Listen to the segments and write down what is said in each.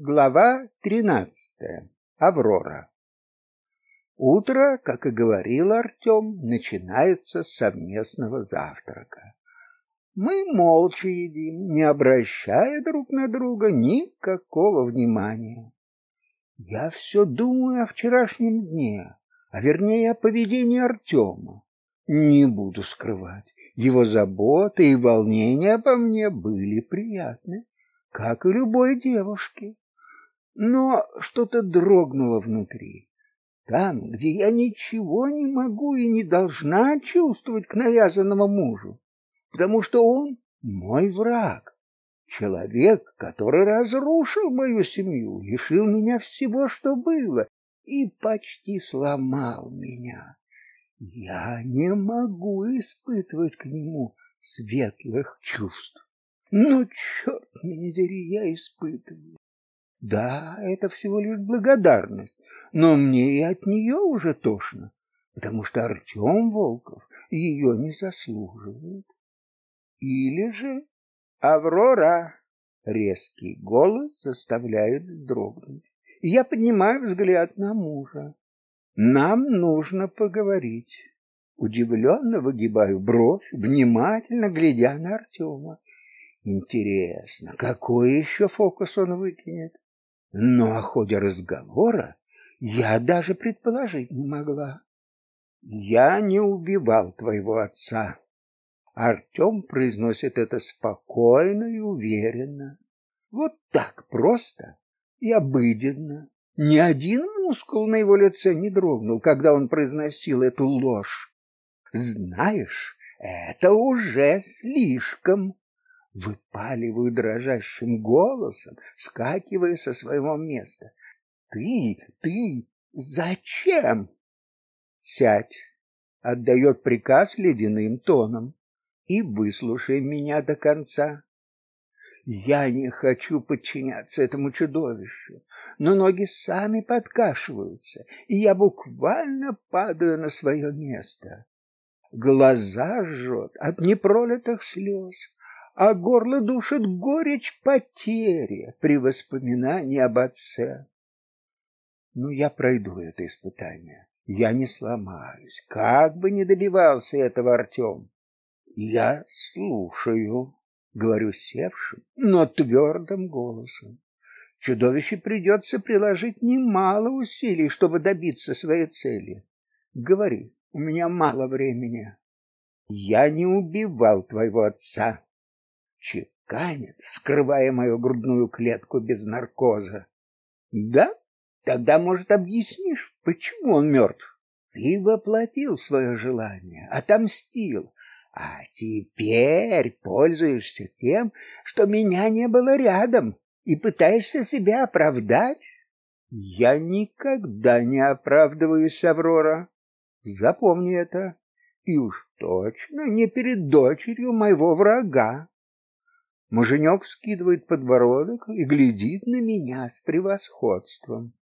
Глава тринадцатая. Аврора. Утро, как и говорил Артем, начинается с совместного завтрака. Мы молча едим, не обращая друг на друга никакого внимания. Я все думаю о вчерашнем дне, а вернее о поведении Артема. Не буду скрывать, его заботы и волнения обо мне были приятны, как и любой девушке но что-то дрогнуло внутри. Там, где я ничего не могу и не должна чувствовать к навязанному мужу, потому что он мой враг, человек, который разрушил мою семью, лишил меня всего, что было, и почти сломал меня. Я не могу испытывать к нему светлых чувств. Но черт меня дери, я испытываю. Да, это всего лишь благодарность, но мне и от нее уже тошно, потому что Артем Волков ее не заслуживает. Или же Аврора резкий голос заставляет вздрогнуть. Я поднимаю взгляд на мужа. Нам нужно поговорить. Удивленно выгибаю бровь, внимательно глядя на Артема. Интересно, какой еще фокус он выкинет? Но о ходе разговора я даже предположить не могла. Я не убивал твоего отца. Артем произносит это спокойно и уверенно. Вот так просто и обыденно. Ни один мускул на его лице не дрогнул, когда он произносил эту ложь. Знаешь, это уже слишком выпаливаю дрожащим голосом, скакивая со своего места. Ты, ты, зачем? Сядь, отдает приказ ледяным тоном. И выслушай меня до конца. Я не хочу подчиняться этому чудовищу, но ноги сами подкашиваются, и я буквально падаю на свое место. Глаза жжет от непролитых слез, а горло душит горечь потери при воспоминании об отце. Ну, я пройду это испытание. Я не сломаюсь, как бы ни добивался этого Артем. Я слушаю, говорю севшим, но твердым голосом. Чудовище придется приложить немало усилий, чтобы добиться своей цели. Говори, у меня мало времени. Я не убивал твоего отца чеканит, скрывая мою грудную клетку без наркоза. Да? Тогда, может, объяснишь, почему он мертв? Ты воплотил свое желание, отомстил, а теперь пользуешься тем, что меня не было рядом, и пытаешься себя оправдать? Я никогда не оправдываюсь, Аврора. Запомни это. И уж точно не перед дочерью моего врага. Муженек скидывает подбородок и глядит на меня с превосходством.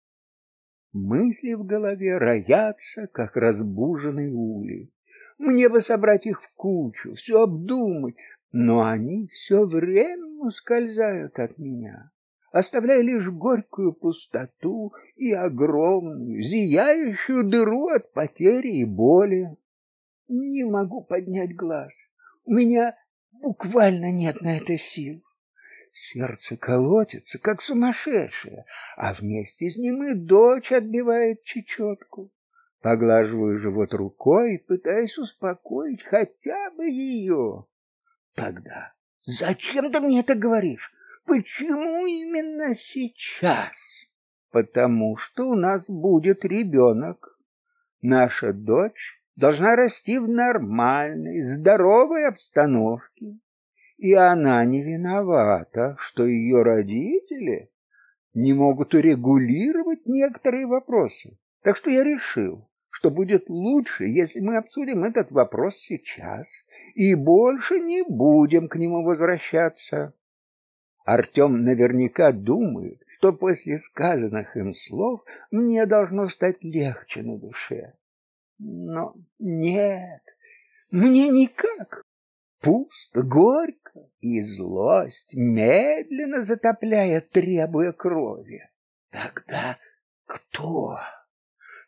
Мысли в голове роятся, как разбуженные ули. Мне бы собрать их в кучу, все обдумать, но они все время ускользают от меня, оставляя лишь горькую пустоту и огромную, зияющую дыру от потери и боли. Не могу поднять глаз. У меня Буквально нет на это сил. Сердце колотится, как сумасшедшее, а вместе с ним и дочь отбивает чечетку. Поглаживаю живот рукой, пытаясь успокоить хотя бы ее. Тогда зачем ты мне это говоришь? Почему именно сейчас? Потому что у нас будет ребенок. Наша дочь должна расти в нормальной, здоровой обстановке. И она не виновата, что ее родители не могут урегулировать некоторые вопросы. Так что я решил, что будет лучше, если мы обсудим этот вопрос сейчас и больше не будем к нему возвращаться. Артем наверняка думает, что после сказанных им слов мне должно стать легче на душе. Но нет, мне никак. Пусто, горько, и злость медленно затопляя, требуя крови. Тогда кто?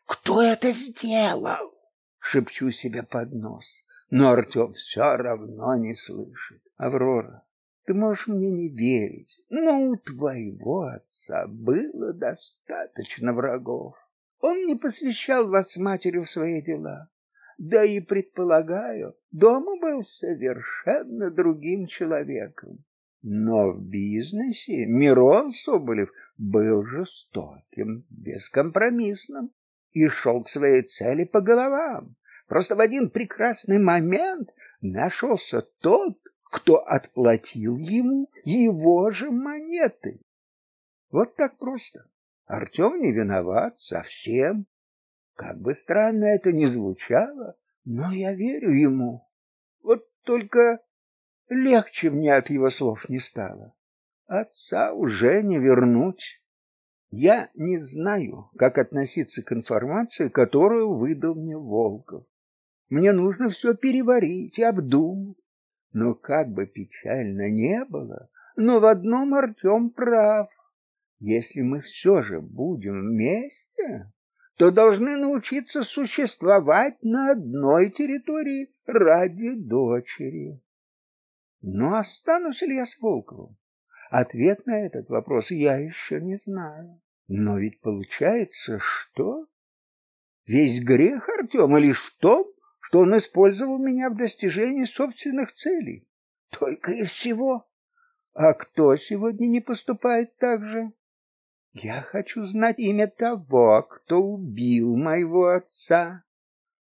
Кто это сделал? Шепчу себе под нос, но Артем все равно не слышит. Аврора, ты можешь мне не верить, но у твоего отца было достаточно врагов. Он не посвящал вас матерью в свои дела. Да и предполагаю, дома был совершенно другим человеком. Но в бизнесе Мирон Соболев был жестоким, бескомпромиссным и шел к своей цели по головам. Просто в один прекрасный момент нашелся тот, кто отплатил ему его же монеты. Вот так просто. Артем не виноват совсем. Как бы странно это ни звучало, но я верю ему. Вот только легче мне от его слов не стало. Отца уже не вернуть. Я не знаю, как относиться к информации, которую выдал мне Волков. Мне нужно все переварить и обдумать. Но как бы печально не было, но в одном Артем прав. Если мы все же будем вместе, то должны научиться существовать на одной территории ради дочери. Но останусь ли я с Волковым? Ответ на этот вопрос я еще не знаю. Но ведь получается, что весь грех Артема лишь в том, что он использовал меня в достижении собственных целей. Только и всего. А кто сегодня не поступает так же? Я хочу знать имя того, кто убил моего отца.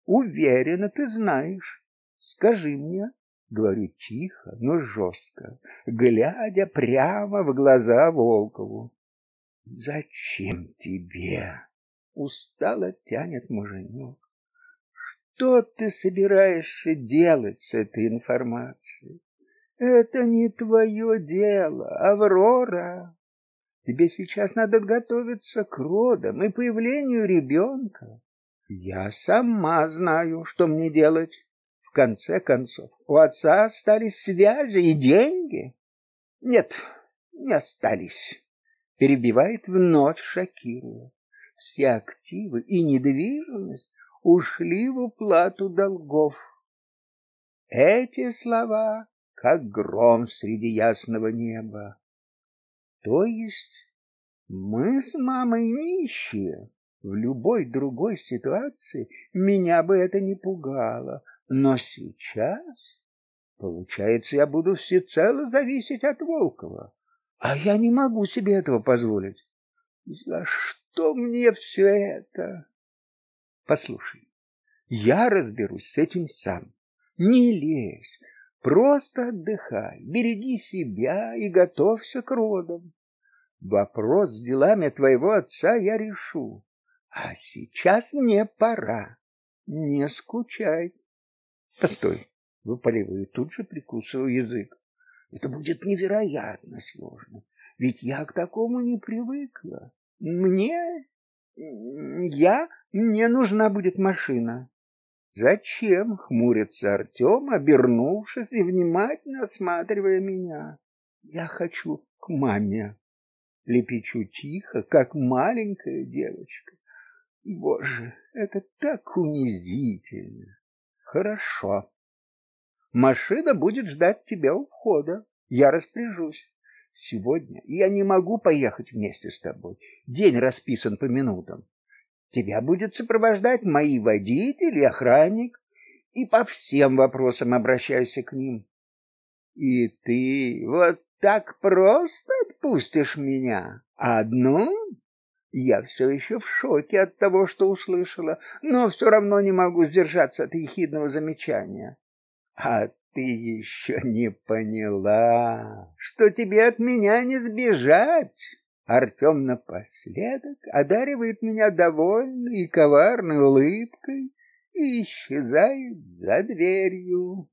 Уверена, ты знаешь. Скажи мне, говорю тихо, но жестко, глядя прямо в глаза Волкову. Зачем тебе? Устало тянет муженек. Что ты собираешься делать с этой информацией? Это не твое дело, Аврора. Тебе сейчас надо готовиться к родам и появлению ребенка. Я сама знаю, что мне делать. В конце концов, у отца остались связи и деньги. Нет, не остались. Перебивает вновь шокируя. Все активы и недвижимость ушли в уплату долгов. Эти слова как гром среди ясного неба. То есть мы с мамой нищие. В любой другой ситуации меня бы это не пугало, но сейчас, получается, я буду всецело зависеть от Волкова, а я не могу себе этого позволить. За что мне все это? Послушай, я разберусь с этим сам. Не лезь, Просто отдыхай, береги себя и готовься к родам. Вопрос с делами твоего отца я решу. А сейчас мне пора. Не скучай. Постой, выпаливаю, тут же прикусываю язык. Это будет невероятно сложно, ведь я к такому не привыкла. Мне я мне нужна будет машина. Зачем? хмурится Артем, обернувшись и внимательно осматривая меня. Я хочу к маме. Лепечу тихо, как маленькая девочка. Боже, это так унизительно. Хорошо. Машина будет ждать тебя у входа. Я распоряжусь. Сегодня я не могу поехать вместе с тобой. День расписан по минутам. Тебя будет сопровождать мои водители, охранник, и по всем вопросам обращайся к ним. И ты вот так просто отпустишь меня одну? Я все еще в шоке от того, что услышала, но все равно не могу сдержаться от ехидного замечания. А ты еще не поняла, что тебе от меня не сбежать. Артем напоследок одаривает меня довольной и коварной улыбкой и исчезает за дверью.